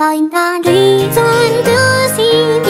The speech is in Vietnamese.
find a reason to see